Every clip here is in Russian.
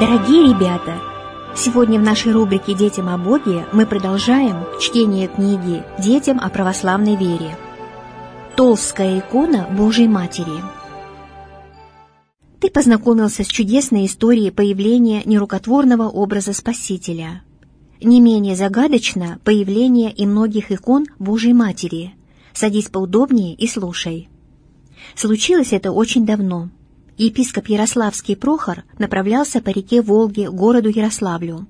Дорогие ребята, сегодня в нашей рубрике «Детям о Боге» мы продолжаем чтение книги «Детям о православной вере». Толстская икона Божьей Матери. Ты познакомился с чудесной историей появления нерукотворного образа Спасителя. Не менее загадочно появление и многих икон Божьей Матери. Садись поудобнее и слушай. Случилось это очень давно – епископ Ярославский Прохор направлялся по реке Волге к городу Ярославлю.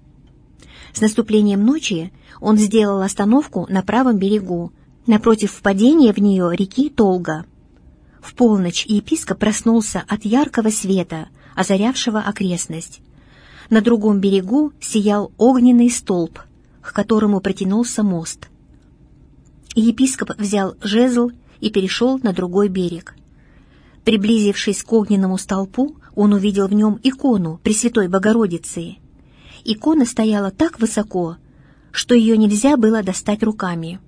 С наступлением ночи он сделал остановку на правом берегу, напротив впадения в нее реки Толга. В полночь епископ проснулся от яркого света, озарявшего окрестность. На другом берегу сиял огненный столб, к которому протянулся мост. Епископ взял жезл и перешел на другой берег — Приблизившись к огненному столпу, он увидел в нем икону Пресвятой Богородицы. Икона стояла так высоко, что ее нельзя было достать руками.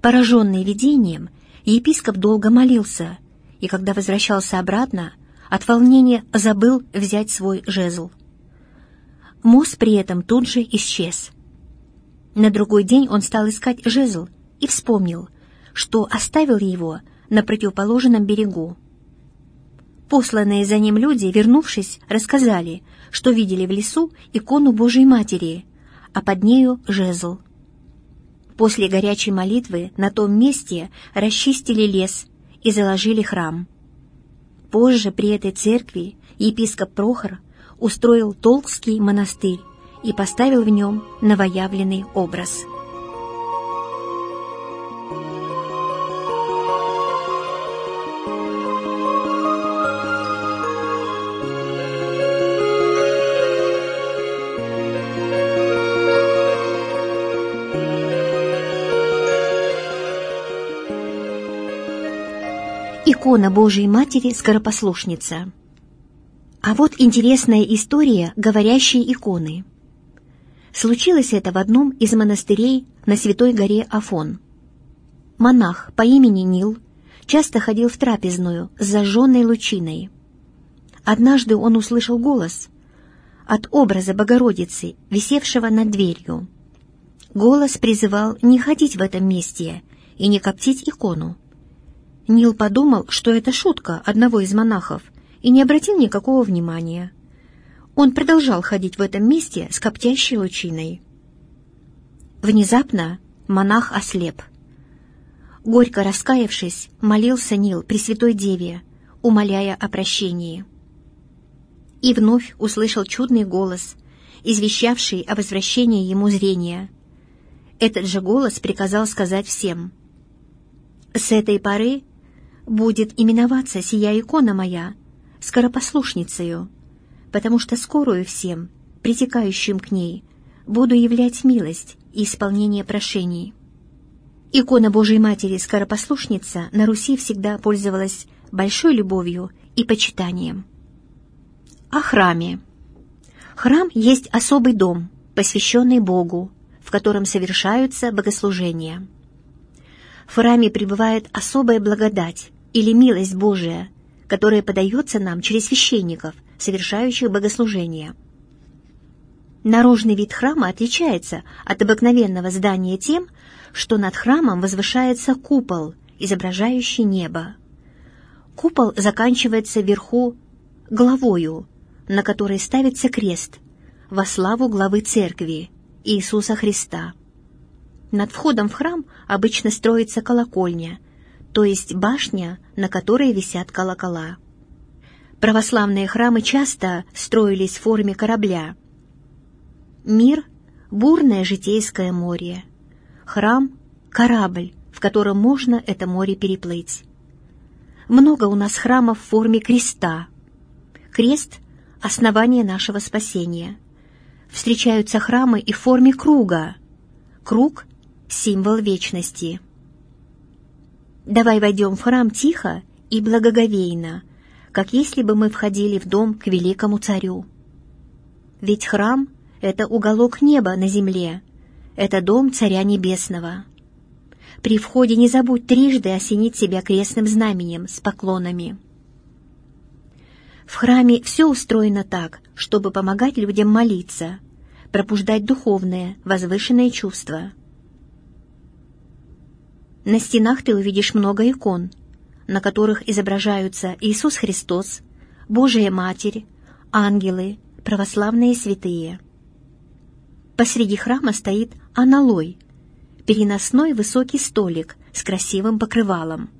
Пораженный видением, епископ долго молился, и когда возвращался обратно, от волнения забыл взять свой жезл. Мост при этом тут же исчез. На другой день он стал искать жезл и вспомнил, что оставил его на противоположном берегу. Посланные за ним люди, вернувшись, рассказали, что видели в лесу икону Божьей Матери, а под нею жезл. После горячей молитвы на том месте расчистили лес и заложили храм. Позже при этой церкви епископ Прохор устроил Толкский монастырь и поставил в нем новоявленный образ – икона Божией Матери Скоропослушница. А вот интересная история говорящей иконы. Случилось это в одном из монастырей на Святой горе Афон. Монах по имени Нил часто ходил в трапезную с зажженной лучиной. Однажды он услышал голос от образа Богородицы, висевшего над дверью. Голос призывал не ходить в этом месте и не коптить икону. Нил подумал, что это шутка одного из монахов, и не обратил никакого внимания. Он продолжал ходить в этом месте с коптящей лучиной. Внезапно монах ослеп. Горько раскаявшись, молился Нил Пресвятой Деве, умоляя о прощении. И вновь услышал чудный голос, извещавший о возвращении ему зрения. Этот же голос приказал сказать всем. «С этой поры будет именоваться сия икона моя скоропослушницею, потому что скорую всем, притекающим к ней, буду являть милость и исполнение прошений. Икона Божией Матери Скоропослушница на Руси всегда пользовалась большой любовью и почитанием. О храме. Храм есть особый дом, посвященный Богу, в котором совершаются богослужения. В храме пребывает особая благодать, или милость Божия, которая подается нам через священников, совершающих богослужения. Наружный вид храма отличается от обыкновенного здания тем, что над храмом возвышается купол, изображающий небо. Купол заканчивается вверху главою, на которой ставится крест во славу главы церкви Иисуса Христа. Над входом в храм обычно строится колокольня, то есть башня, на которой висят колокола. Православные храмы часто строились в форме корабля. Мир — бурное житейское море. Храм — корабль, в котором можно это море переплыть. Много у нас храмов в форме креста. Крест — основание нашего спасения. Встречаются храмы и в форме круга. Круг — символ вечности. Давай войдем в храм тихо и благоговейно, как если бы мы входили в дом к великому царю. Ведь храм — это уголок неба на земле, это дом Царя Небесного. При входе не забудь трижды осенить себя крестным знаменем с поклонами. В храме все устроено так, чтобы помогать людям молиться, пробуждать духовное, возвышенное чувство. На стенах ты увидишь много икон, на которых изображаются Иисус Христос, Божия Матерь, ангелы, православные святые. Посреди храма стоит аналой, переносной высокий столик с красивым покрывалом.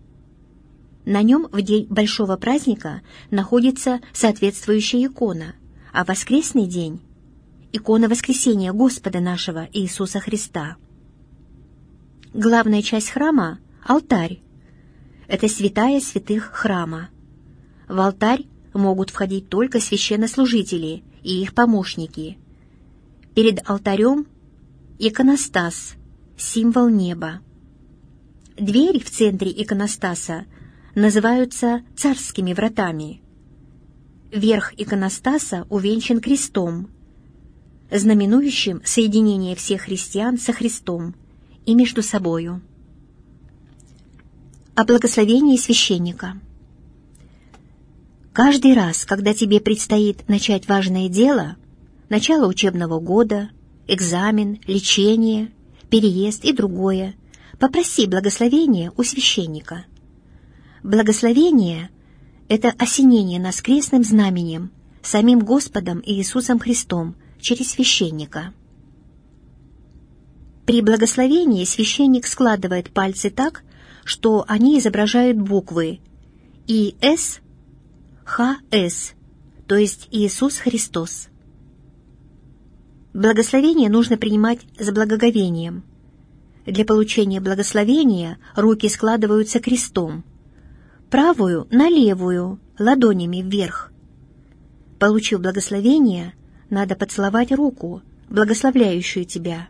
На нем в день большого праздника находится соответствующая икона, а в воскресный день — икона воскресения Господа нашего Иисуса Христа. Главная часть храма — алтарь. Это святая святых храма. В алтарь могут входить только священнослужители и их помощники. Перед алтарем — иконостас, символ неба. Двери в центре иконостаса называются царскими вратами. Верх иконостаса увенчан крестом, знаменующим соединение всех христиан со Христом и между собою. О благословении священника. Каждый раз, когда тебе предстоит начать важное дело, начало учебного года, экзамен, лечение, переезд и другое, попроси благословения у священника – Благословение — это осенение нас крестным знаменем, самим Господом Иисусом Христом через священника. При благословении священник складывает пальцы так, что они изображают буквы ИС, ХС, то есть Иисус Христос. Благословение нужно принимать с благоговением. Для получения благословения руки складываются крестом – правую на левую, ладонями вверх. Получив благословение, надо поцеловать руку, благословляющую тебя,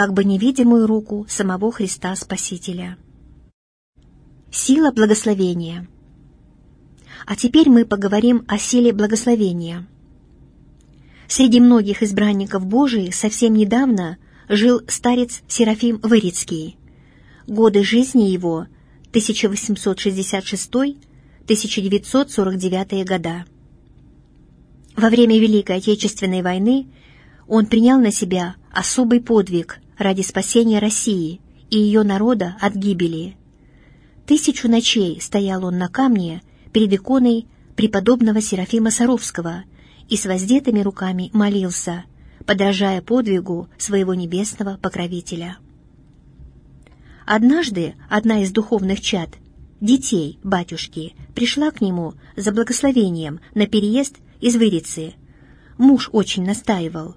как бы невидимую руку самого Христа Спасителя. Сила благословения. А теперь мы поговорим о силе благословения. Среди многих избранников Божиих совсем недавно жил старец Серафим Вырицкий. Годы жизни его – 1866-1949 года. Во время Великой Отечественной войны он принял на себя особый подвиг ради спасения России и ее народа от гибели. Тысячу ночей стоял он на камне перед иконой преподобного Серафима Саровского и с воздетыми руками молился, подражая подвигу своего небесного покровителя. Однажды одна из духовных чад, детей батюшки, пришла к нему за благословением на переезд из Вырицы. Муж очень настаивал.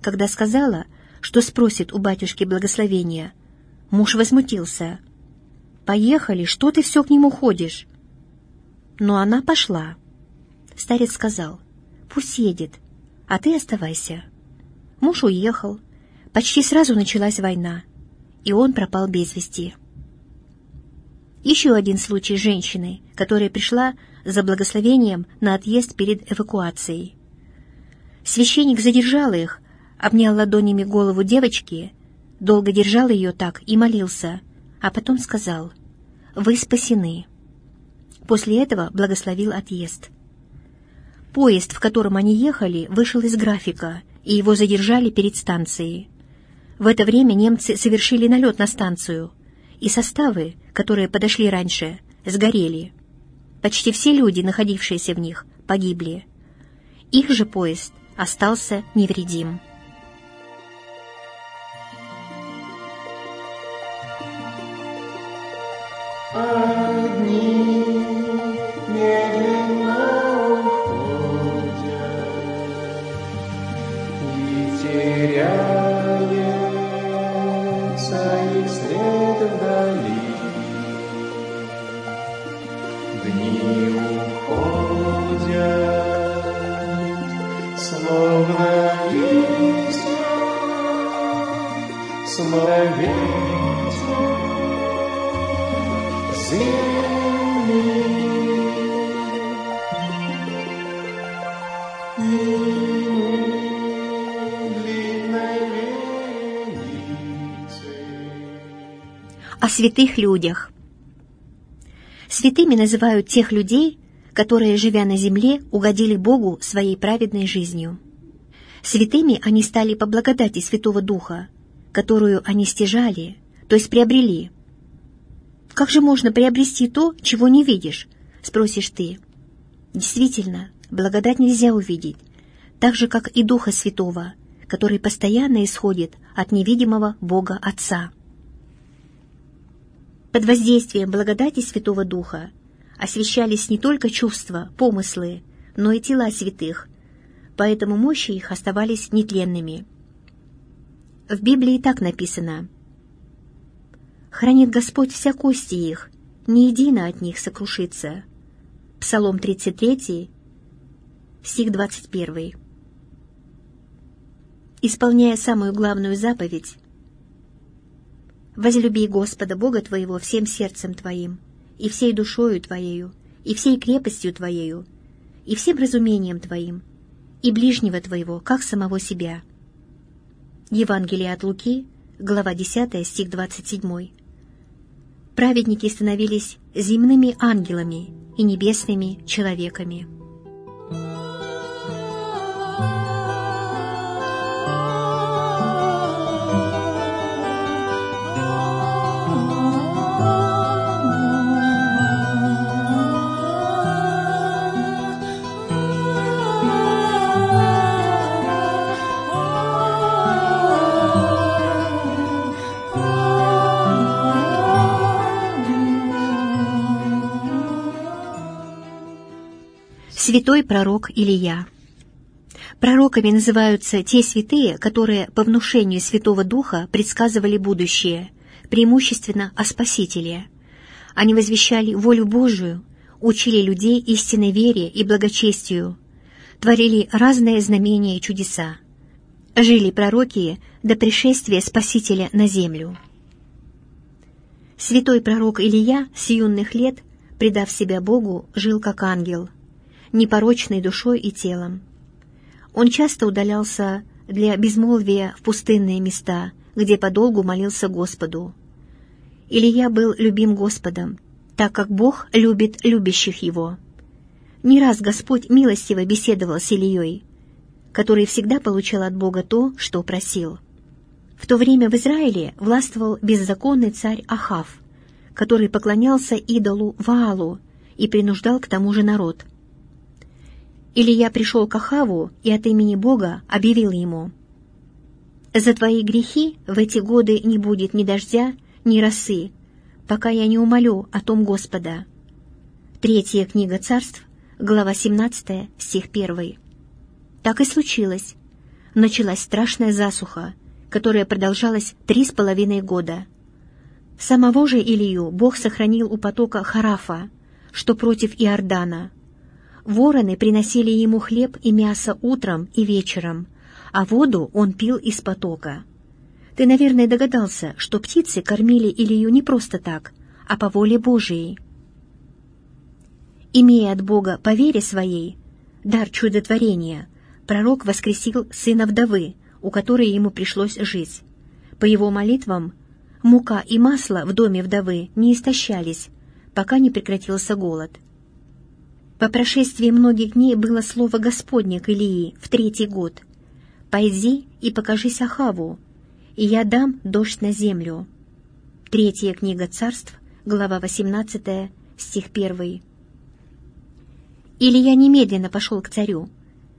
Когда сказала, что спросит у батюшки благословения, муж возмутился. «Поехали, что ты все к нему ходишь?» Но она пошла. Старец сказал, «Пусть едет, а ты оставайся». Муж уехал. Почти сразу началась война и он пропал без вести. Еще один случай женщины, которая пришла за благословением на отъезд перед эвакуацией. Священник задержал их, обнял ладонями голову девочки, долго держал ее так и молился, а потом сказал «Вы спасены». После этого благословил отъезд. Поезд, в котором они ехали, вышел из графика, и его задержали перед станцией. В это время немцы совершили налет на станцию, и составы, которые подошли раньше, сгорели. Почти все люди, находившиеся в них, погибли. Их же поезд остался невредим. Oh. О святых людях. Святыми называют тех людей, которые, живя на земле, угодили Богу своей праведной жизнью. Святыми они стали по благодати Святого Духа, которую они стяжали, то есть приобрели. «Как же можно приобрести то, чего не видишь?» — спросишь ты. Действительно, благодать нельзя увидеть, так же, как и Духа Святого, который постоянно исходит от невидимого Бога Отца. Под воздействием благодати Святого Духа освещались не только чувства, помыслы, но и тела святых, поэтому мощи их оставались нетленными. В Библии так написано «Хранит Господь вся кости их, ни едино от них сокрушится». Псалом 33, стих 21. Исполняя самую главную заповедь «Возлюби Господа Бога твоего всем сердцем твоим, и всей душою твоею, и всей крепостью твоею, и всем разумением твоим, и ближнего твоего, как самого себя». Евангелие от Луки, глава 10, стих 27. Праведники становились земными ангелами и небесными человеками. Святой пророк Илия. Пророками называются те святые, которые по внушению Святого Духа предсказывали будущее, преимущественно о Спасителе. Они возвещали волю Божию, учили людей истинной вере и благочестию, творили разные знамения и чудеса. Жили пророки до пришествия Спасителя на землю. Святой пророк Илия с юных лет, предав себя Богу, жил как ангел – непорочной душой и телом. Он часто удалялся для безмолвия в пустынные места, где подолгу молился Господу. Илья был любим Господом, так как Бог любит любящих Его. Не раз Господь милостиво беседовал с Ильей, который всегда получал от Бога то, что просил. В то время в Израиле властвовал беззаконный царь Ахав, который поклонялся идолу Ваалу и принуждал к тому же народ. Или я пришел к Ахаву и от имени Бога объявил ему, «За твои грехи в эти годы не будет ни дождя, ни росы, пока я не умолю о том Господа». Третья книга царств, глава 17, стих 1. Так и случилось. Началась страшная засуха, которая продолжалась три с половиной года. Самого же Илью Бог сохранил у потока Харафа, что против Иордана – Вороны приносили ему хлеб и мясо утром и вечером, а воду он пил из потока. Ты, наверное, догадался, что птицы кормили Илью не просто так, а по воле Божией. Имея от Бога по вере своей дар чудотворения, пророк воскресил сына вдовы, у которой ему пришлось жить. По его молитвам мука и масло в доме вдовы не истощались, пока не прекратился голод. По прошествии многих дней было слово Господне к Илии в третий год. «Пойди и покажись Ахаву, и я дам дождь на землю». Третья книга царств, глава 18, стих 1. Илья немедленно пошел к царю.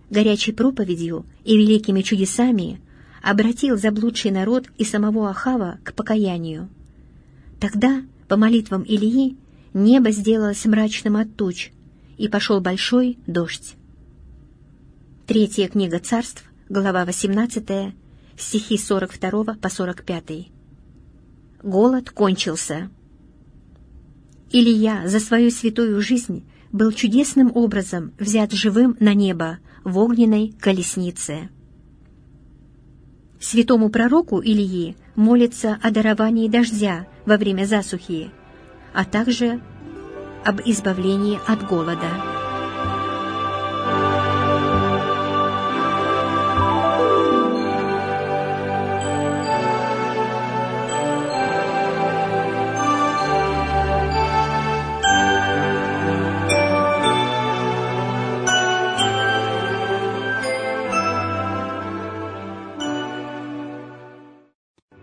Горячей проповедью и великими чудесами обратил заблудший народ и самого Ахава к покаянию. Тогда, по молитвам Ильи, небо сделалось мрачным от туч, и пошел большой дождь. Третья книга царств, глава 18, стихи 42 по 45. Голод кончился. Илья за свою святую жизнь был чудесным образом взят живым на небо в огненной колеснице. Святому пророку Ильи молится о даровании дождя во время засухи, а также об избавлении от голода.